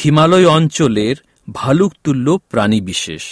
হিমালয় অঞ্চলের ভালুকতুল্য প্রাণীবিশেষ